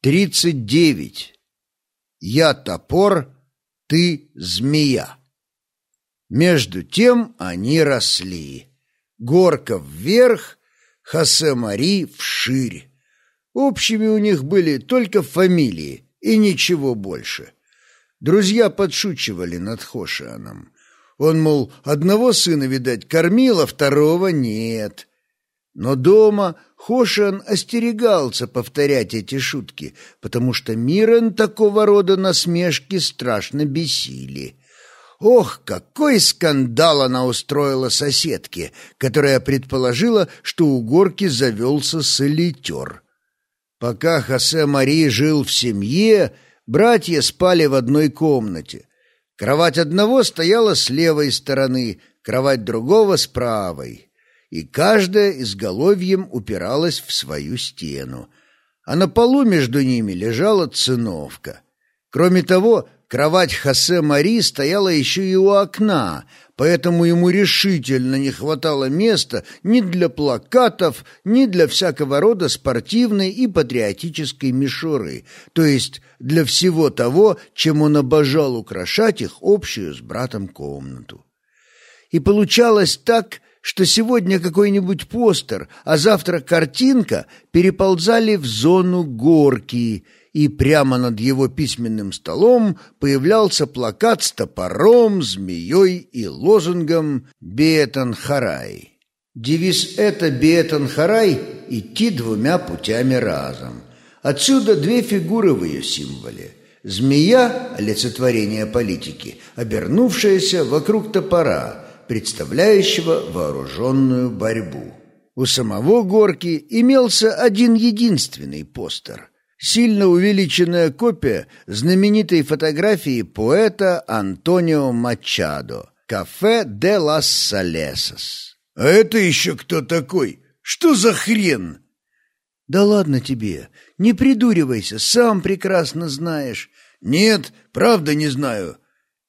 Тридцать девять. Я топор, ты змея. Между тем они росли. Горка вверх, Хосе Мари вширь. Общими у них были только фамилии и ничего больше. Друзья подшучивали над Хошианом. Он, мол, одного сына, видать, кормил, а второго нет. Но дома Хошиан остерегался повторять эти шутки, потому что Мирен такого рода насмешки страшно бесили. Ох, какой скандал она устроила соседке, которая предположила, что у горки завелся солитер. Пока Хосе Мари жил в семье, братья спали в одной комнате. Кровать одного стояла с левой стороны, кровать другого с правой, и каждая изголовьем упиралась в свою стену, а на полу между ними лежала циновка. Кроме того, Кровать Хосе Мари стояла еще и у окна, поэтому ему решительно не хватало места ни для плакатов, ни для всякого рода спортивной и патриотической мишуры, то есть для всего того, чем он обожал украшать их общую с братом комнату. И получалось так, что сегодня какой-нибудь постер, а завтра картинка переползали в зону горки – и прямо над его письменным столом появлялся плакат с топором, змеей и лозунгом «Бетан-Харай». Девиз это «Бетан-Харай» — идти двумя путями разом. Отсюда две фигуры в ее символе. Змея — олицетворение политики, обернувшаяся вокруг топора, представляющего вооруженную борьбу. У самого Горки имелся один единственный постер — сильно увеличенная копия знаменитой фотографии поэта Антонио Мачадо «Кафе де лас Салесас». «А это еще кто такой? Что за хрен?» «Да ладно тебе, не придуривайся, сам прекрасно знаешь». «Нет, правда не знаю.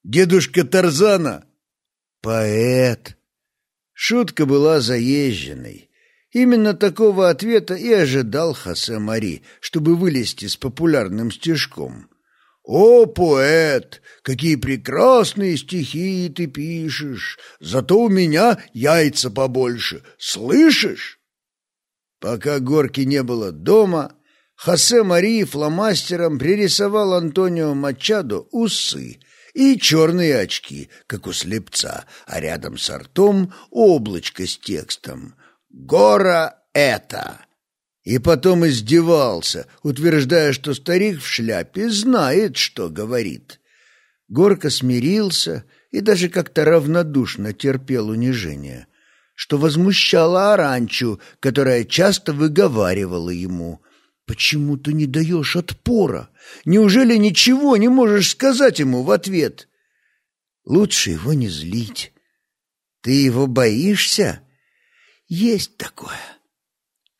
Дедушка Тарзана». «Поэт». Шутка была заезженной. Именно такого ответа и ожидал Хосе Мари, чтобы вылезти с популярным стишком. «О, поэт, какие прекрасные стихи ты пишешь! Зато у меня яйца побольше, слышишь?» Пока Горки не было дома, Хосе Мари фломастером пририсовал Антонио Мачадо усы и черные очки, как у слепца, а рядом с ртом облачко с текстом Гора это!» И потом издевался, утверждая, что старик в шляпе знает, что говорит. Горка смирился и даже как-то равнодушно терпел унижение, что возмущало Аранчу, которая часто выговаривала ему «Почему ты не даешь отпора? Неужели ничего не можешь сказать ему в ответ?» «Лучше его не злить. Ты его боишься?» Есть такое.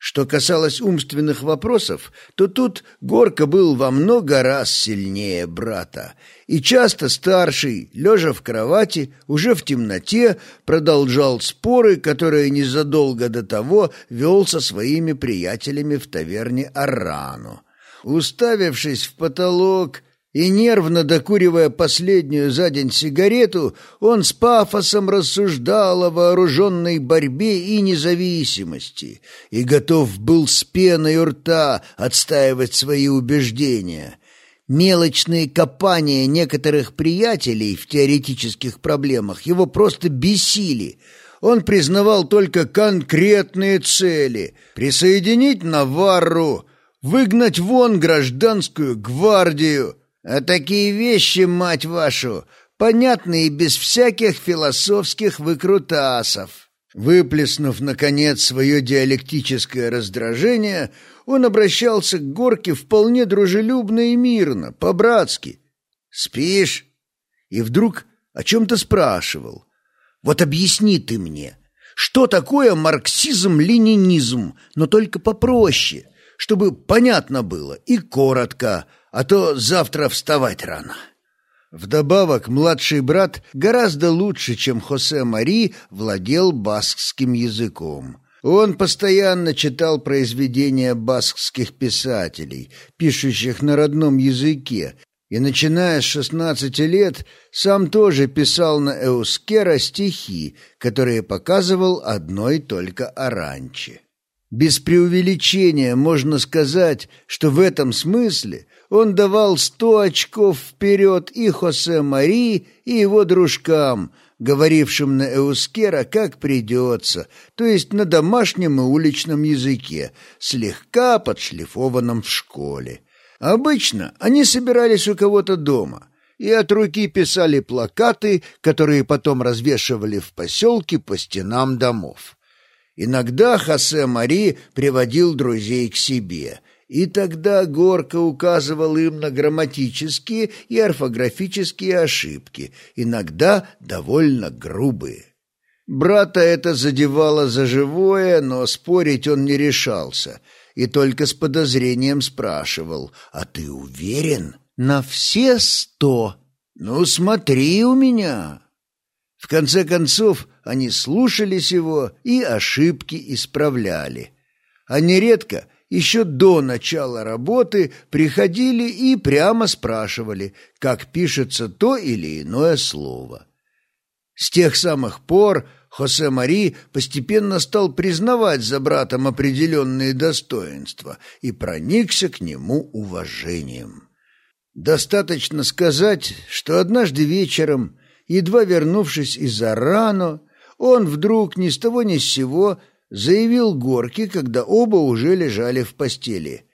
Что касалось умственных вопросов, то тут Горка был во много раз сильнее брата, и часто старший, лежа в кровати, уже в темноте, продолжал споры, которые незадолго до того вел со своими приятелями в таверне Арану. Уставившись в потолок, и нервно докуривая последнюю за день сигарету, он с пафосом рассуждал о вооруженной борьбе и независимости и готов был с пеной у рта отстаивать свои убеждения. Мелочные копания некоторых приятелей в теоретических проблемах его просто бесили. Он признавал только конкретные цели — присоединить Наварру, выгнать вон гражданскую гвардию — а такие вещи, мать вашу, понятны и без всяких философских выкрутасов. Выплеснув, наконец, свое диалектическое раздражение, он обращался к Горке вполне дружелюбно и мирно, по-братски. «Спишь?» И вдруг о чем-то спрашивал. «Вот объясни ты мне, что такое марксизм-ленинизм, но только попроще, чтобы понятно было и коротко, а то завтра вставать рано. Вдобавок, младший брат гораздо лучше, чем Хосе Мари, владел баскским языком. Он постоянно читал произведения баскских писателей, пишущих на родном языке, и, начиная с шестнадцати лет, сам тоже писал на эускера стихи, которые показывал одной только Аранче. Без преувеличения можно сказать, что в этом смысле он давал сто очков вперед и Хосе Мари, и его дружкам, говорившим на эускера как придется, то есть на домашнем и уличном языке, слегка подшлифованном в школе. Обычно они собирались у кого-то дома и от руки писали плакаты, которые потом развешивали в поселке по стенам домов. Иногда Хосе Мари приводил друзей к себе, и тогда Горка указывал им на грамматические и орфографические ошибки, иногда довольно грубые. Брата это задевало за живое, но спорить он не решался — и только с подозрением спрашивал, «А ты уверен?» «На все сто!» «Ну, смотри у меня!» В конце концов, они слушались его и ошибки исправляли. А нередко, еще до начала работы, приходили и прямо спрашивали, как пишется то или иное слово. С тех самых пор Хосе Мари постепенно стал признавать за братом определенные достоинства и проникся к нему уважением. Достаточно сказать, что однажды вечером, едва вернувшись из Арано, он вдруг ни с того ни с сего заявил Горке, когда оба уже лежали в постели.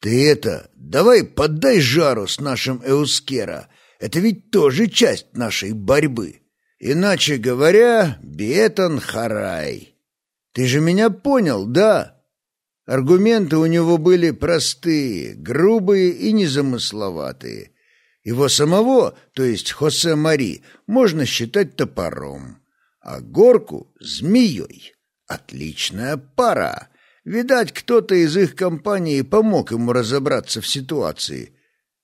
«Ты это, давай поддай жару с нашим Эускера, это ведь тоже часть нашей борьбы». Иначе говоря, Бетон Харай. Ты же меня понял, да? Аргументы у него были простые, грубые и незамысловатые. Его самого, то есть Хосе Мари, можно считать топором, а горку — змеей. Отличная пара. Видать, кто-то из их компании помог ему разобраться в ситуации.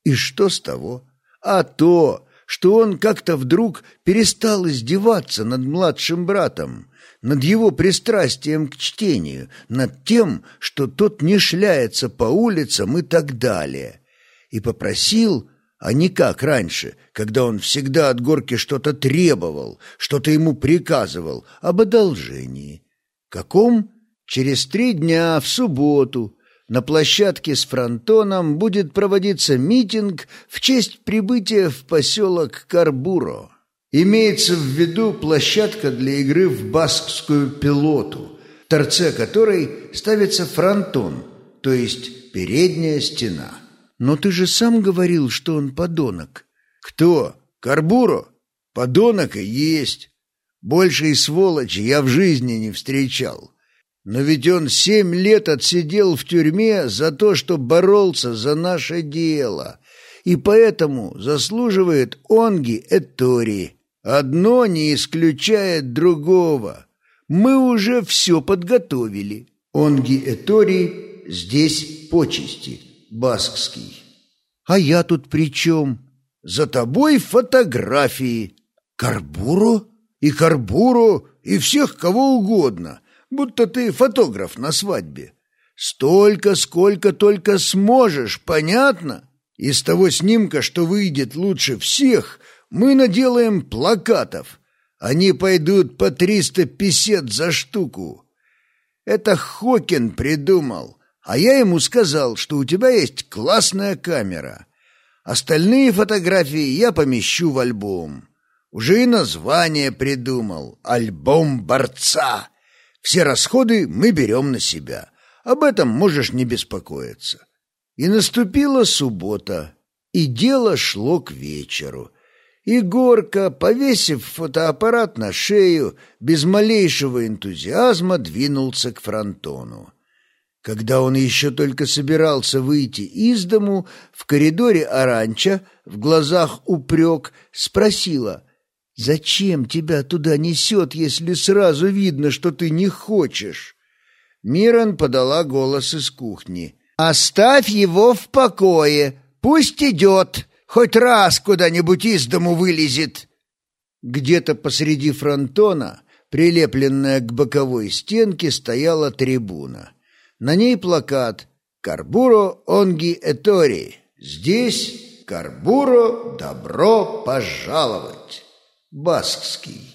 И что с того? А то, что он как-то вдруг перестал издеваться над младшим братом, над его пристрастием к чтению, над тем, что тот не шляется по улицам и так далее, и попросил, а не как раньше, когда он всегда от горки что-то требовал, что-то ему приказывал, об одолжении. Каком? Через три дня, в субботу, на площадке с фронтоном будет проводиться митинг в честь прибытия в поселок Карбуро. Имеется в виду площадка для игры в баскскую пилоту, в торце которой ставится фронтон, то есть передняя стена. Но ты же сам говорил, что он подонок. Кто? Карбуро? Подонок и есть. Большей сволочи я в жизни не встречал. Но ведь он семь лет отсидел в тюрьме за то, что боролся за наше дело, и поэтому заслуживает онги этори. Одно не исключает другого. Мы уже все подготовили. Онги этори здесь почести, баскский. А я тут при чем? За тобой фотографии. Карбуру? И Карбуру, и всех кого угодно будто ты фотограф на свадьбе. Столько, сколько только сможешь, понятно? Из того снимка, что выйдет лучше всех, мы наделаем плакатов. Они пойдут по триста пятьдесят за штуку. Это Хокин придумал, а я ему сказал, что у тебя есть классная камера. Остальные фотографии я помещу в альбом. Уже и название придумал — «Альбом борца». Все расходы мы берем на себя. Об этом можешь не беспокоиться. И наступила суббота, и дело шло к вечеру. И Горка, повесив фотоаппарат на шею, без малейшего энтузиазма двинулся к фронтону. Когда он еще только собирался выйти из дому, в коридоре Аранча, в глазах упрек, спросила — Зачем тебя туда несет, если сразу видно, что ты не хочешь? Мирон подала голос из кухни. Оставь его в покое, пусть идет, хоть раз куда-нибудь из дому вылезет. Где-то посреди фронтона, Прилепленная к боковой стенке стояла трибуна. На ней плакат «Карбуро онги этори». Здесь «Карбуро добро пожаловать». Баскский.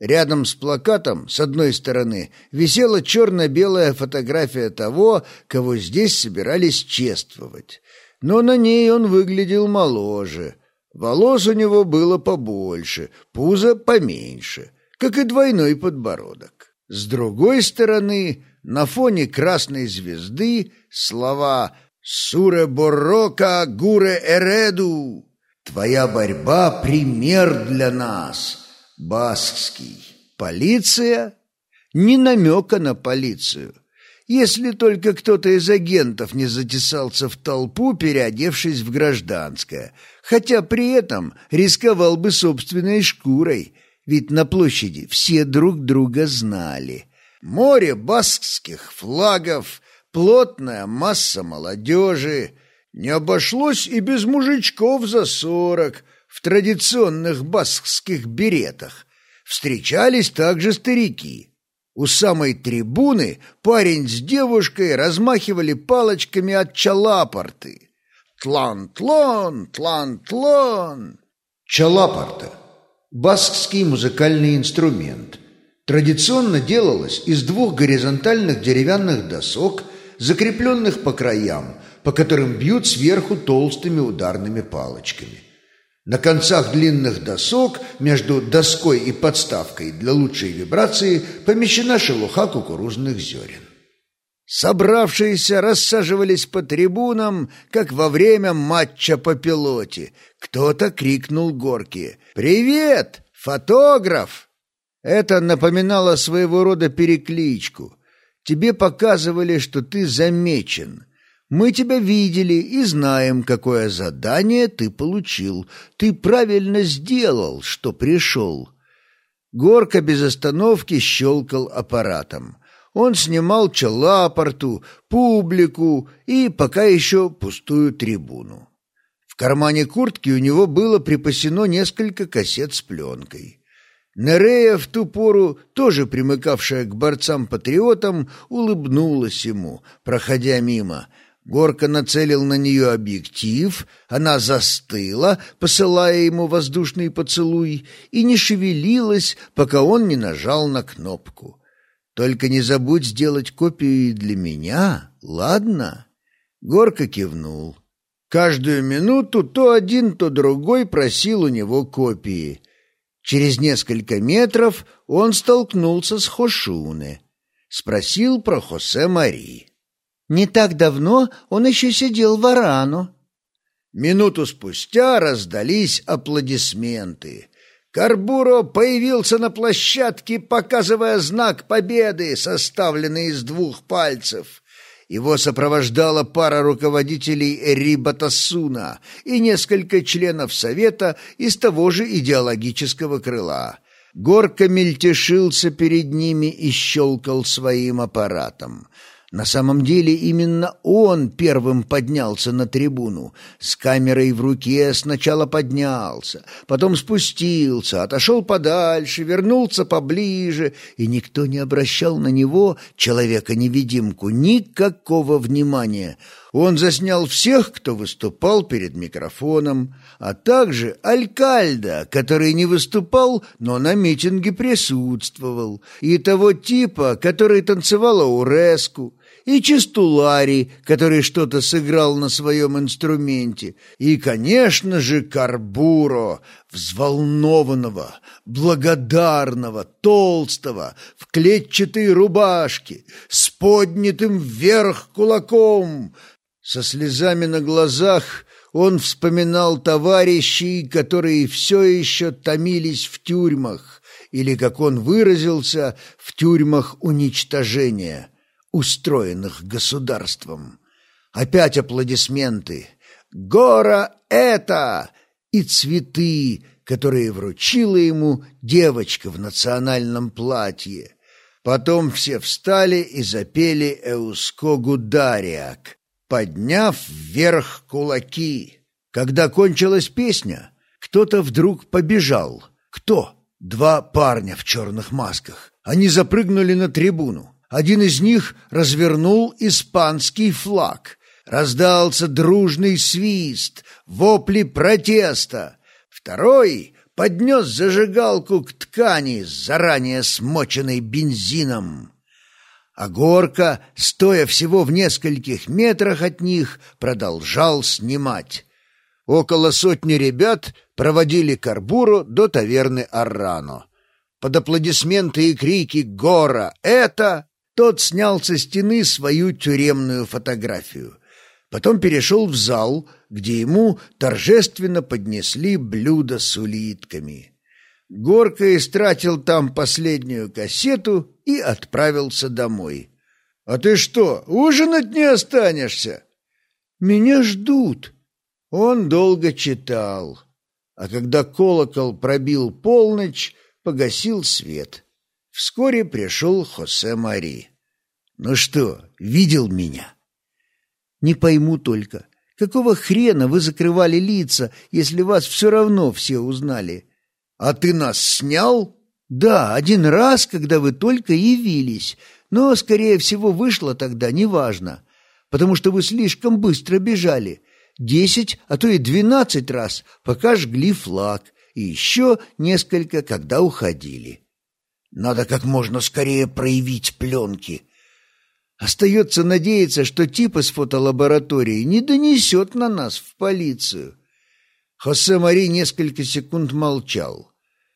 Рядом с плакатом, с одной стороны, висела черно-белая фотография того, кого здесь собирались чествовать. Но на ней он выглядел моложе. Волос у него было побольше, пузо поменьше, как и двойной подбородок. С другой стороны, на фоне красной звезды слова «Суре Борока Гуре Эреду» «Твоя борьба — пример для нас» Баскский. Полиция? Ни намека на полицию. Если только кто-то из агентов не затесался в толпу, переодевшись в гражданское, хотя при этом рисковал бы собственной шкурой, ведь на площади все друг друга знали. Море баскских флагов, плотная масса молодежи. Не обошлось и без мужичков за сорок — в традиционных баскских беретах. Встречались также старики. У самой трибуны парень с девушкой размахивали палочками от чалапорты. Тлан-тлон, тлан-тлон. Чалапорта – баскский музыкальный инструмент. Традиционно делалось из двух горизонтальных деревянных досок, закрепленных по краям, по которым бьют сверху толстыми ударными палочками. На концах длинных досок между доской и подставкой для лучшей вибрации помещена шелуха кукурузных зерен. Собравшиеся рассаживались по трибунам, как во время матча по пилоте. Кто-то крикнул Горки «Привет, фотограф!» Это напоминало своего рода перекличку. Тебе показывали, что ты замечен. Мы тебя видели и знаем, какое задание ты получил. Ты правильно сделал, что пришел». Горка без остановки щелкал аппаратом. Он снимал челапорту, публику и пока еще пустую трибуну. В кармане куртки у него было припасено несколько кассет с пленкой. Нерея в ту пору, тоже примыкавшая к борцам-патриотам, улыбнулась ему, проходя мимо — Горка нацелил на нее объектив, она застыла, посылая ему воздушный поцелуй, и не шевелилась, пока он не нажал на кнопку. «Только не забудь сделать копию и для меня, ладно?» Горка кивнул. Каждую минуту то один, то другой просил у него копии. Через несколько метров он столкнулся с Хошуне. Спросил про Хосе Мари. Не так давно он еще сидел в Арану. Минуту спустя раздались аплодисменты. Карбуро появился на площадке, показывая знак победы, составленный из двух пальцев. Его сопровождала пара руководителей Рибатасуна и несколько членов Совета из того же идеологического крыла. Горка мельтешился перед ними и щелкал своим аппаратом. На самом деле именно он первым поднялся на трибуну. С камерой в руке сначала поднялся, потом спустился, отошел подальше, вернулся поближе, и никто не обращал на него, человека-невидимку, никакого внимания. Он заснял всех, кто выступал перед микрофоном, а также Алькальда, который не выступал, но на митинге присутствовал, и того типа, который танцевал Уреску, и Чистулари, который что-то сыграл на своем инструменте, и, конечно же, Карбуро, взволнованного, благодарного, толстого, в клетчатой рубашке, с поднятым вверх кулаком. Со слезами на глазах он вспоминал товарищей, которые все еще томились в тюрьмах, или, как он выразился, в тюрьмах уничтожения устроенных государством. Опять аплодисменты. «Гора это!» и цветы, которые вручила ему девочка в национальном платье. Потом все встали и запели «Эускогу Дариак», подняв вверх кулаки. Когда кончилась песня, кто-то вдруг побежал. Кто? Два парня в черных масках. Они запрыгнули на трибуну. Один из них развернул испанский флаг. Раздался дружный свист, вопли протеста. Второй поднес зажигалку к ткани, заранее смоченной бензином. А Горка, стоя всего в нескольких метрах от них, продолжал снимать. Около сотни ребят проводили Карбуру до таверны Аррано. Под аплодисменты и крики «Гора! Это!» Тот снял со стены свою тюремную фотографию. Потом перешел в зал, где ему торжественно поднесли блюдо с улитками. Горка истратил там последнюю кассету и отправился домой. «А ты что, ужинать не останешься?» «Меня ждут», он долго читал, а когда колокол пробил полночь, погасил свет. Вскоре пришел Хосе Мари. «Ну что, видел меня?» «Не пойму только, какого хрена вы закрывали лица, если вас все равно все узнали?» «А ты нас снял?» «Да, один раз, когда вы только явились, но, скорее всего, вышло тогда неважно, потому что вы слишком быстро бежали» десять, а то и двенадцать раз, пока жгли флаг, и еще несколько, когда уходили. Надо как можно скорее проявить пленки. Остается надеяться, что тип из фотолаборатории не донесет на нас в полицию. Хосе Мари несколько секунд молчал.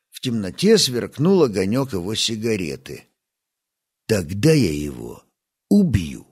В темноте сверкнул огонек его сигареты. Тогда я его убью.